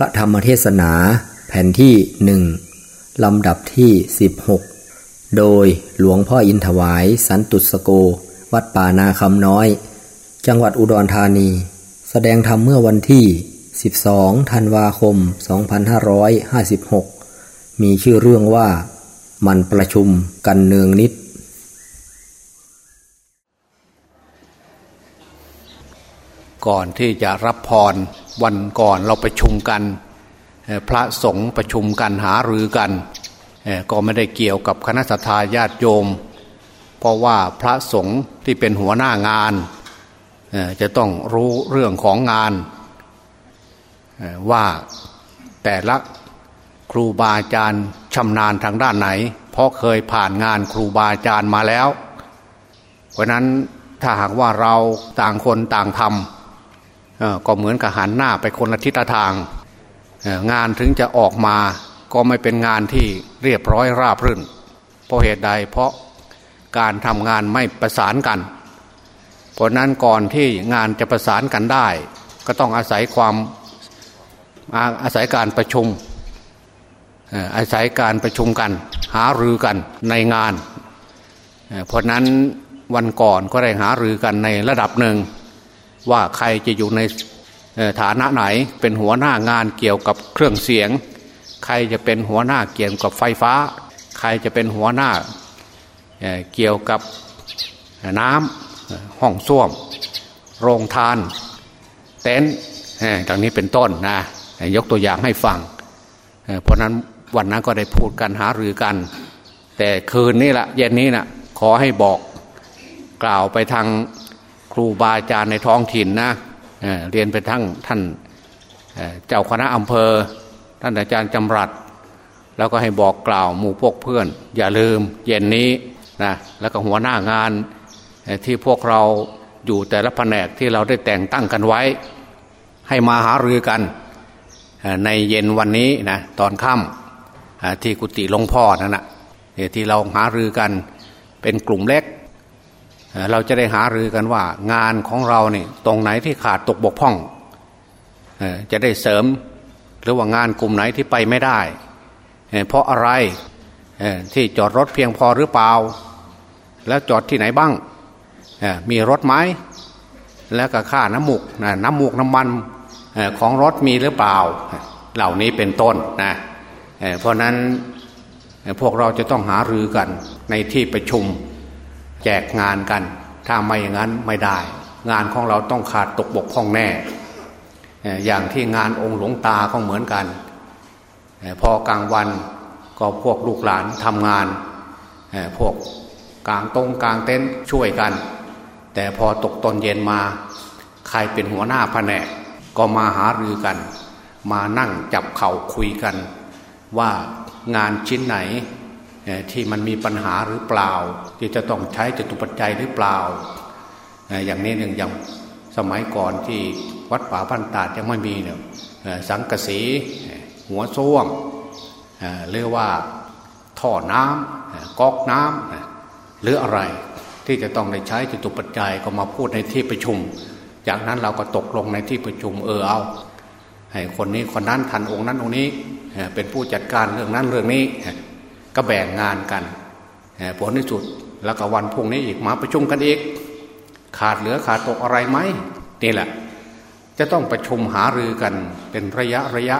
ระธรรมเทศนาแผ่นที่หนึ่งลำดับที่ 16 โดยหลวงพ่ออินถวาย สันตุสโก วัดป่านาคำน้อย จังหวัดอุดรธานี แสดงธรรมเมื่อวันที่ 12 ธันวาคม 2556 มีชื่อเรื่องว่า มันประชุมกันเนืองนิด ก่อนที่จะรับพร วันก่อนเราประชุมกันพระสงฆ์ประชุมกันหารือกันก็ไม่ได้เกี่ยวกับคณะสัตยาญาติโยม เพราะว่าพระสงฆ์ที่เป็นหัวหน้างานจะต้องรู้เรื่องของงานว่าแต่ละครูบาอาจารย์ชำนาญทางด้านไหน เพราะเคยผ่านงานครูบาอาจารย์มาแล้ว เพราะนั้นถ้าหากว่าเราต่างคนต่างทำ ก็เหมือนกับหันหน้าไปคนละทิศทาง งานถึงจะออกมาก็ไม่เป็นงานที่เรียบร้อยราบรื่น เพราะเหตุใดเพราะการทำงานไม่ประสานกัน เพราะนั้นก่อนที่งานจะประสานกันได้ ก็ต้องอาศัยความอาอาศัยการประชุมอาศัยการประชุมกัน หารือกันในงาน เพราะนั้นวันก่อนก็ได้หารือกันในระดับหนึ่ง ว่าใครจะอยู่ในฐานะไหนเป็นหัวหน้างานเกี่ยวกับเครื่องเสียง ใครจะเป็นหัวหน้าเกี่ยวกับไฟฟ้า ใครจะเป็นหัวหน้าเกี่ยวกับน้ำห้องส้วม โรงทาน เต็นท์ดังนี้เป็นต้นนะยกตัวอย่างให้ฟัง เพราะนั้นวันนั้นก็ได้พูดกันหารือกัน แต่คืนนี้ละเย็นนี้นะขอให้บอกกล่าวไปทาง รูบาอาจารย์ในท้องถิ่นนะเเรียนไปทั้งท่านเเจ้าคณะอำเภอ ท่านอาจารย์จำรัดแล้วก็ให้บอกกล่าวหมู่พวกเพื่อน อย่าลืมเย็นนี้นะแล้วก็หัวหน้างานที่พวกเราอยู่แต่ละแผนกที่เราได้แต่งตั้งกันไว้ ให้มาหารือกันในเย็นวันนี้นะตอนค่ำที่กุฏิหลวงพ่อนั่นนะที่เราหารือกันเป็นกลุ่มเล็ก เราจะได้หารือกันว่างานของเราเนี่ยตรงไหนที่ขาดตกบกพร่อง จะได้เสริมหรือว่างานกลุ่มไหนที่ไปไม่ได้ เพราะอะไรที่จอดรถเพียงพอหรือเปล่า แล้วจอดที่ไหนบ้างมีรถไหมแล้วก็ค่าน้ำมูกน้ำมูกน้ำมันของรถมีหรือเปล่า เหล่านี้เป็นต้นนะเพราะนั้นพวกเราจะต้องหารือกันในที่ประชุม แจกงานกัน ถ้าไม่อย่างนั้นไม่ได้ งานของเราต้องขาดตกบกพร่องแน่ อย่างที่งานองค์หลวงตาก็เหมือนกัน พอกลางวันก็พวกลูกหลานทำงาน พวกกลางตรงกลางเต็นท์ช่วยกัน แต่พอตกตอนเย็นมา ใครเป็นหัวหน้าแผนกก็มาหารือกัน มานั่งจับเข่าคุยกัน ว่างานชิ้นไหน ที่มันมีปัญหาหรือเปล่า ที่จะต้องใช้จตุปัจจัยหรือเปล่า อย่างนี้หนึ่งอย่างสมัยก่อนที่วัดป่าพันตาดยังไม่มีเนี่ยสังกะสีหัวส้วมเอ่อหรือว่าท่อน้ำก๊อกน้ำหรืออะไรที่จะต้องได้ใช้จตุปัจจัยก็มาพูดในที่ประชุม จากนั้นเราก็ตกลงในที่ประชุมเออเอาให้คนนี้คนนั้นทันองค์นั้นองค์นี้เป็นผู้จัดการเรื่องนั้นเรื่องนี้ ก็แบ่งงานกันผ่อผลที่สุดแล้วก็วันพุ่งนี้อีกมาประชุมกันอีกขาดเหลือขาดตกอะไรไหมนี่แหละ จะต้องประชุมหารือกันเป็นระยะระยะ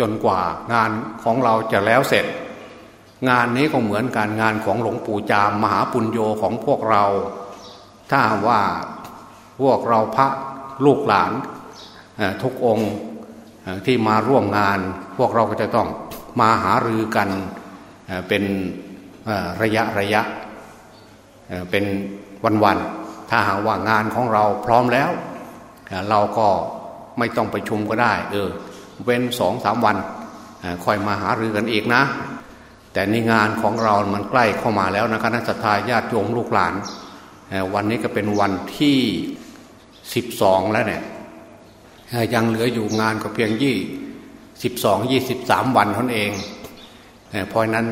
จนกว่างานของเราจะแล้วเสร็จ งานนี้ก็เหมือนการงานของหลวงปู่จามมหาปุญโญของพวกเรา ถ้าว่าพวกเราพระลูกหลานทุกองค์ที่มาร่วมงาน พวกเราก็จะต้องมาหารือกัน เป็นระยะระยะเป็นวันวันๆถ้าหากว่างานของเราพร้อมแล้ว เราก็ไม่ต้องไปชุมก็ได้ เออเว้นสองสามวันค่อยมาหารือกันอีกนะ แต่นี่งานของเรามันใกล้เข้ามาแล้วนะคณะสัตยาญาติโยมลูกหลาน วันนี้ก็เป็นวันที่สิบสองแล้วเนี่ยยังเหลืออยู่งานก็เพียงยี่สิบสองยี่สิบสามวันเท่านั้นเอง เอ่อเพราะนั้น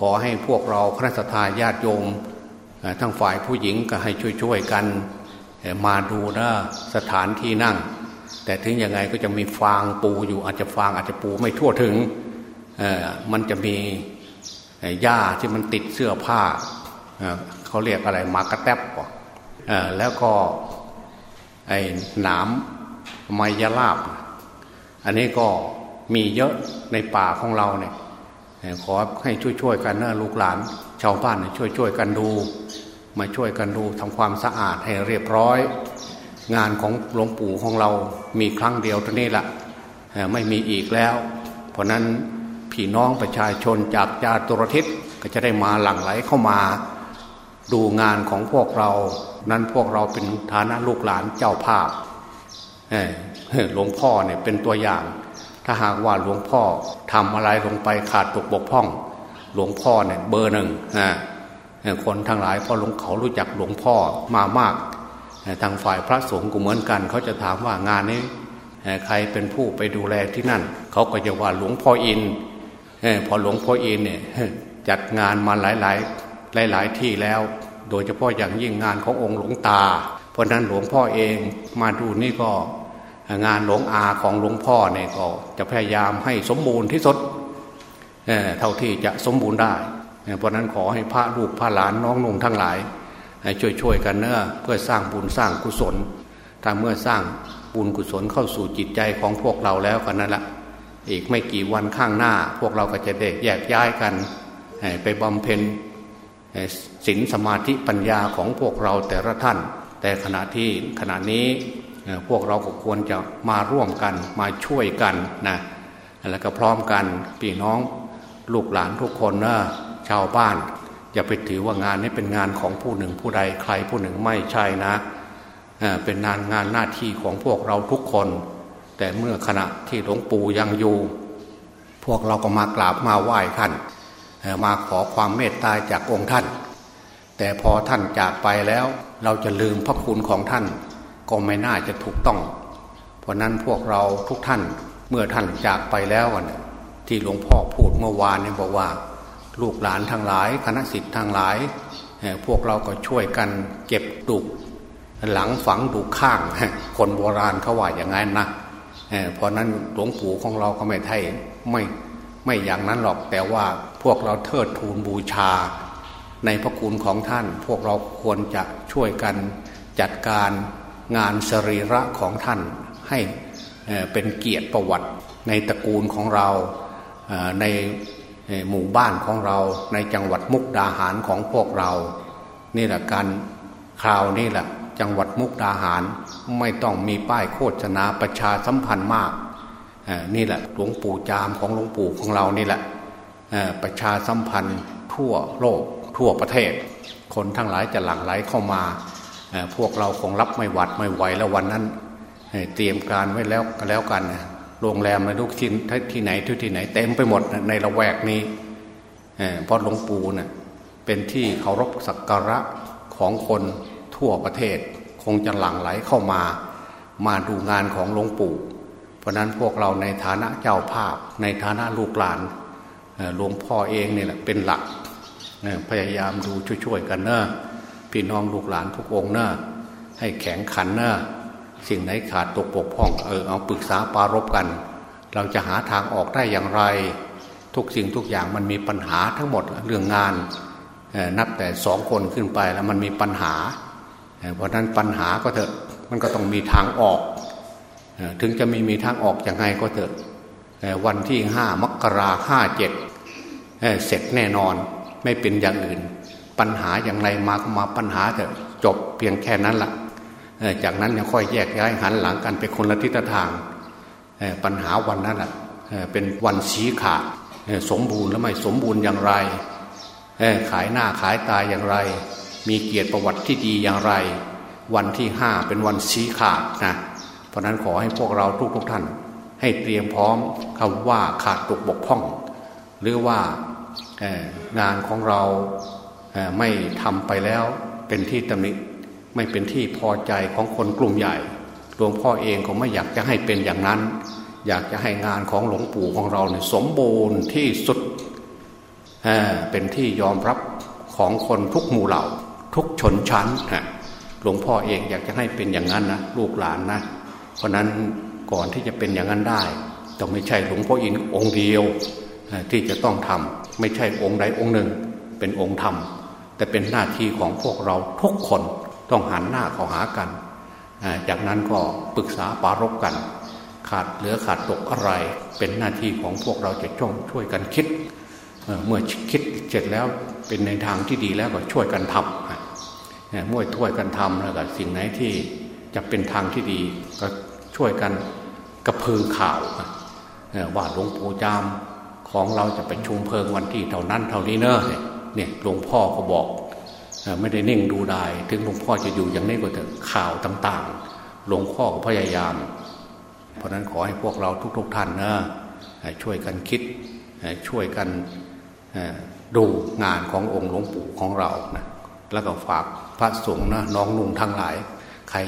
ขอให้พวกเราคณะทาญาติโยมทั้งฝ่ายผู้หญิงก็ให้ช่วยๆกันมาดูนะสถานที่นั่ง แต่ถึงยังไงก็จะมีฟางปูอยู่อาจจะฟางอาจจะปูไม่ทั่วถึงมันจะมีหญ้าที่มันติดเสื้อผ้าเขาเรียกอะไรมากระแทบก่อนแล้วก็ไอ้หนามไมยลาบ อันนี้ก็มีเยอะในป่าของเราเนี่ย ขอให้ช่วยๆกันนะลูกหลาน ชาวบ้านช่วยๆกันดู มาช่วยกันดูทำความสะอาดให้เรียบร้อย งานของหลวงปู่ของเรามีครั้งเดียวเท่านี้แหละไม่มีอีกแล้ว เพราะนั้นพี่น้องประชาชนจากจาตุรทิศก็จะได้มาหลั่งไหลเข้ามา ดูงานของพวกเรา นั้นพวกเราเป็นฐานะลูกหลานเจ้าภาพหลวงพ่อเนี่ยเป็นตัวอย่าง ถ้าหากว่าหลวงพ่อทำอะไรลงไปขาดตกบกพร่อง หลวงพ่อเนี่ยเบอร์หนึ่งคนทั้งหลายพอหลวงเขารู้จักหลวงพ่อมามาก ทางฝ่ายพระสงฆ์ก็เหมือนกัน เขาจะถามว่างานนี้ใครเป็นผู้ไปดูแลที่นั่น เขาก็จะว่าหลวงพ่ออินพอหลวงพ่ออินเนี่ยจัดงานมาหลายหลายหลายที่แล้ว โดยเฉพาะอย่างยิ่งงานขององค์หลวงตา เพราะนั้นหลวงพ่อเองมาดูนี่ก็ งานหลวงอาของหลวงพ่อเนี่ยก็จะพยายามให้สมบูรณ์ที่สุดเเท่าที่จะสมบูรณ์ได้ เพราะนั้นขอให้พระลูกพระหลานน้องนุ่งทั้งหลายช่วยๆกันเนอะเพื่อสร้างบุญสร้างกุศลถ้าเมื่อสร้างบุญกุศลเข้าสู่จิตใจของพวกเราแล้วกันนั่นแหละอีกไม่กี่วันข้างหน้า พวกเราก็จะได้แยกย้ายกันไปบำเพ็ญศีลสมาธิปัญญาของพวกเราแต่ละท่าน แต่ขณะที่ขณะนี้ พวกเราก็ควรจะมาร่วมกันมาช่วยกันนะแล้วก็พร้อมกันพี่น้องลูกหลานทุกคนนะชาวบ้าน อย่าไปถือว่างานนี้เป็นงานของผู้หนึ่งผู้ใดใครผู้หนึ่งไม่ใช่นะเป็นงานงานหน้าที่ของพวกเราทุกคน แต่เมื่อขณะที่หลวงปู่ยังอยู่พวกเราก็มากราบมาไหว้ท่านมาขอความเมตตาจากองค์ท่าน แต่พอท่านจากไปแล้วเราจะลืมพระคุณของท่าน ก็ไม่น่าจะถูกต้อง เพราะนั้นพวกเราทุกท่านเมื่อท่านจากไปแล้วที่หลวงพ่อพูดเมื่อวานนี่บอกว่า ลูกหลานทั้งหลาย คณะสิทธิ์ทั้งหลาย พวกเราก็ช่วยกันเก็บดุกหลังฝังดุข้าง คนโบราณเขาว่าอย่างนั้นนะเพราะนั้นหลวงปู่ของเราก็ไม่ไทยไม่ไม่อย่างนั้นหรอกแต่ว่าพวกเราเทิดทูนบูชา ในพระคุณของท่าน พวกเราควรจะช่วยกันจัดการ งานสรีระของท่านให้เป็นเกียรติประวัติในตระกูลของเราในหมู่บ้านของเราในจังหวัดมุกดาหารของพวกเรา นี่แหละการคราวนี้แหละจังหวัดมุกดาหารไม่ต้องมีป้ายโฆษณาประชาสัมพันธ์มากนี่แหละหลวงปู่จามของหลวงปู่ของเรานี่แหละประชาสัมพันธ์ทั่วโลกทั่วประเทศ คนทั้งหลายจะหลั่งไหลเข้ามา พวกเราคงรับไม่หวัดไม่ไหวแล้ววันนั้นเตรียมการไว้แล้วก็แล้วกันโรงแรมในทุกที่ที่ไหนที่ที่ไหนเต็มไปหมดในละแวกนี้เพราะหลวงปู่เนะ่ยเป็นที่เคารพสักการะของคนทั่วประเทศ คงจะหลั่งไหลเข้ามา มาดูงานของหลวงปู่ เพราะนั้นพวกเราในฐานะเจ้าภาพ ในฐานะลูกหลานหลวงพ่อเองเนี่ยเป็นหลักพยายามดูช่วยๆกันเนอะ พี่น้องลูกหลานทุกองเนอะให้แข็งขันเนอะสิ่งไหนขาดตกปกพ่องเออเอาปรึกษาปารบกัน เราจะหาทางออกได้อย่างไร ทุกสิ่งทุกอย่างมันมีปัญหาทั้งหมดเรื่องงานนับแต่สองคนขึ้นไปแล้วมันมีปัญหา เพราะนั้นปัญหาก็เถอะมันก็ต้องมีทางออก ถึงจะไม่มีทางออกอย่างไงก็เถอะวันที่ห้ามกราห้าเจ็ดเสร็จแน่นอนไม่เป็นอย่างอื่น ปัญหาอย่างไรมาก็มาปัญหาเถอะจบเพียงแค่นั้นละ่ะจากนั้นยังค่อยแยกย้ายหันหลังกันไปคนละทิศทางปัญหาวันนั้นแหละเป็นวันชี้ขาดสมบูรณ์แล้วไม่สมบูรณ์อย่างไรขายหน้าขายตายอย่างไร มีเกียรติประวัติที่ดีอย่างไร วันที่ห้าเป็นวันชี้ขาดนะเพราะนั้นขอให้พวกเราทุกทุกท่าน ให้เตรียมพร้อมคำว่าขาดตกบกพร่อง หรือว่างานของเรา ไม่ทำไปแล้วเป็นที่ตำหนิไม่เป็นที่พอใจของคนกลุ่มใหญ่หลวงพ่อเองก็ไม่อยากจะให้เป็นอย่างนั้น อยากจะให้งานของหลวงปู่ของเราเนี่ยสมบูรณ์ที่สุดเป็นที่ยอมรับของคนทุกหมู่เหล่า ทุกชนชั้นหลวงพ่อเองอยากจะให้เป็นอย่างนั้นนะลูกหลานนะเพราะนั้นก่อนที่จะเป็นอย่างนั้นได้ต้องไม่ใช่หลวงพ่ออินองค์เดียวที่จะต้องทำไม่ใช่องค์ใดองค์หนึ่ง เป็นองค์ธรรม แต่เป็นหน้าที่ของพวกเราทุกคนต้องหันหน้าเข้าหากัน จากนั้นก็ปรึกษาปารกกัน ขาดเหลือขาดตกอะไร เป็นหน้าที่ของพวกเราจะช่องช่วยกันคิด เมื่อคิดเสร็จแล้วเป็นในทางที่ดีแล้วก็ช่วยกันทำเมื่อช่วยกันทำแล้วก็สิ่งไหนที่จะเป็นทางที่ดีก็ช่วยกันกระพือข่าวว่าหลวงปู่จามของเราจะไปชุมเพลิงวันที่เท่านั้นเท่านี้เนอะ เนี่ยหลวงพ่อก็บอกไม่ได้นิ่งดูได้ถึงหลวงพ่อจะอยู่อย่างนี้ก็เถอะข่าวต่างๆ หลวงพ่อก็พยายาม เพราะนั้นขอให้พวกเราทุก ๆ ท่านนะช่วยกันคิดช่วยกันดูงานขององค์หลวงปู่ของเรานะแล้วก็ฝากพระสงฆ์นะน้องนุ่งทั้งหลาย ใคร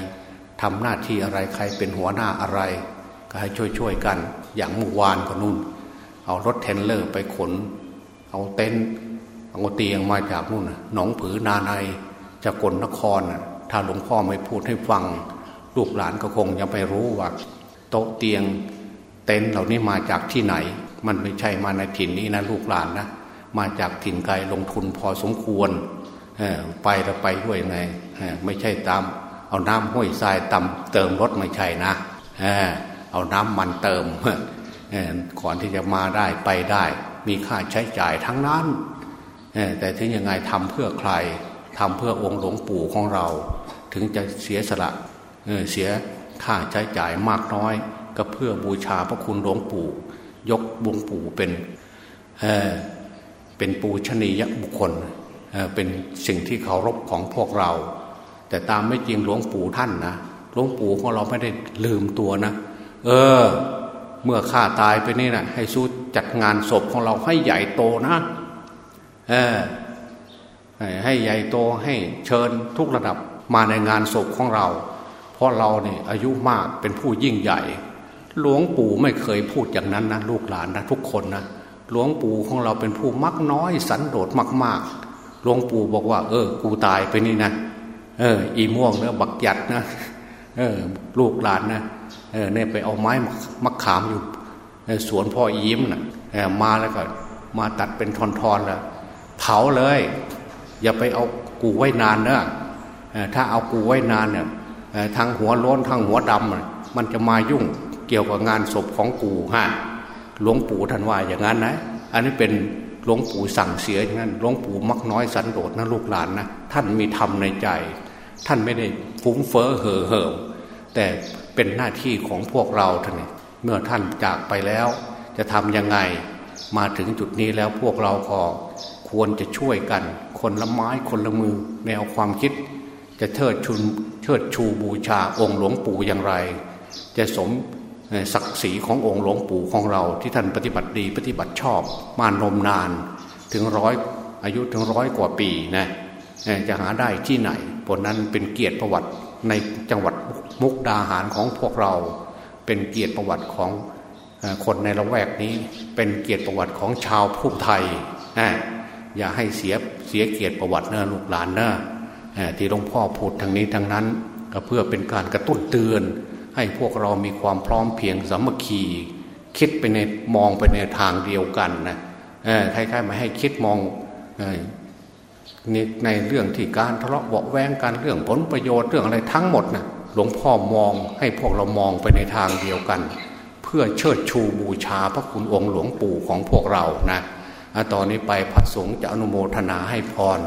ทำหน้าที่อะไรใครเป็นหัวหน้าอะไร ก็ให้ช่วยๆกัน อย่างเมื่อวานก็นุ่น เอารถเทนเลอร์ไปขน เอาเต็นท์ เอาเตียงมาจากนู่นหนองผือนาในจากกลนครถ้าหลวงพ่อไม่พูดให้ฟัง ลูกหลานก็คงยังไม่รู้ว่าโต๊ะเตียงเต็นท์เหล่านี้มาจากที่ไหน มันไม่ใช่มาในถิ่นนี้นะลูกหลานนะมาจากถิ่นไกลลงทุนพอสมควรไปแล้วไปด้วยไงไม่ใช่ตาม เอาน้ำห้วยทรายตำเติมรถไม่ใช่นะเอาน้ำมันเติมก่อนที่จะมาได้ไปได้ มีค่าใช้จ่ายทั้งนั้น แต่ถึงยังไงทำเพื่อใครทำเพื่อองค์หลวงปู่ของเรา ถึงจะเสียสละเเสียค่าใช้จ่ายมากน้อย ก็เพื่อบูชาพระคุณหลวงปู่ ยกบุงปู่เป็นเเป็นปูชนียบุคคลเเป็นสิ่งที่เคารพของพวกเรา แต่ตามไม่จริงหลวงปู่ท่านนะหลวงปู่ของเราไม่ได้ลืมตัวนะ เออ เมื่อข้าตายไปนี่นะให้สู้จัดงานศพของเราให้ใหญ่โตนะ ให้ใหญ่โตให้เชิญทุกระดับมาในงานศพของเรา เพราะเราเนี่ยอายุมากเป็นผู้ยิ่งใหญ่ หลวงปู่ไม่เคยพูดอย่างนั้นนะลูกหลานนะทุกคนนะหลวงปู่ของเราเป็นผู้มักน้อยสันโดษมาก ๆ หลวงปู่บอกว่า เออ กูตายไปนี่นะเออ อีม่วงเนื้อบักหยัดนะเออ ลูกหลานนะเออเนี่ยไปเอาไม้มะขามอยู่สวนพ่อยิ้มนะ่ะมาแล้วก็มาตัดเป็นทอนๆแล้ว เผาเลย อย่าไปเอากูไว้นานเนอะถ้าเอากูไว้นานเนี่ยทางหัวโล้นทางหัวดำมันจะมายุ่งเกี่ยวกับงานศพของกูฮะหลวงปู่ท่านว่าอย่างนั้นนะ อันนี้เป็นหลวงปู่สั่งเสียอย่างนั้นหลวงปู่มักน้อยสันโดษนะลูกหลานนะท่านมีธรรมในใจ ท่านไม่ได้ฟุ้งเฟ้อเห่อเหิมแต่เป็นหน้าที่ของพวกเราท่านเมื่อท่านจากไปแล้ว จะทำยังไงมาถึงจุดนี้แล้วพวกเราก็ ควรจะช่วยกัน คนละไม้คนละมือ แนวความคิด จะเทิดชุนเทิดชูบูชาองค์หลวงปู่อย่างไร จะสมศักดิ์ศรีขององค์หลวงปู่ของเราที่ท่านปฏิบัติดีปฏิบัติชอบมานมนานถึงร้อยอายุถึงร้อยกว่าปีนะจะหาได้ที่ไหนผลนั้นเป็นเกียรติประวัติในจังหวัดมุกดาหารของพวกเรา เป็นเกียรติประวัติของคนในละแวกนี้ เป็นเกียรติประวัติของชาวผู้ไทยนะ อย่าให้เสียเสียเกียรติประวัติเนอลูกหลานเนอที่หลวงพ่อพูดทางนี้ทางนั้น ก็เพื่อเป็นการกระตุ้นเตือน ให้พวกเรามีความพร้อมเพียงสามัคคี คิดไปในมองไปในทางเดียวกันนะใครๆมาให้คิดมองในในเรื่องที่การทะเลาะเบาแวงกันเรื่องผลประโยชน์เรื่องอะไรทั้งหมดนะหลวงพ่อมองให้พวกเรามองไปในทางเดียวกัน เพื่อเชิดชูบูชาพระคุณองค์หลวงปู่ของพวกเรานะ ตอนนี้ไปพระสงฆ์จะอนุโมทนาให้พร